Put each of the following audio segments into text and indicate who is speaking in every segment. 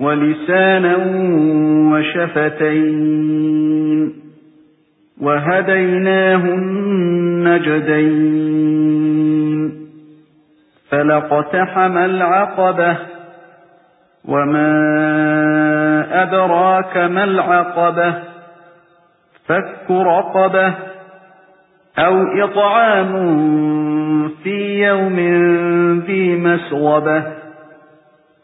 Speaker 1: ولسانا وشفتين وهديناه النجدين فلقتحم العقبة وما أدراك ما العقبة فك رقبة أو إطعام في يوم ذي مسغبة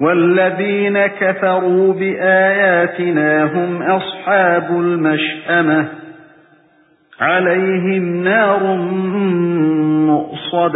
Speaker 1: والذين كفروا بآياتنا هم أصحاب المشأمة. عليهم نار مؤصدة.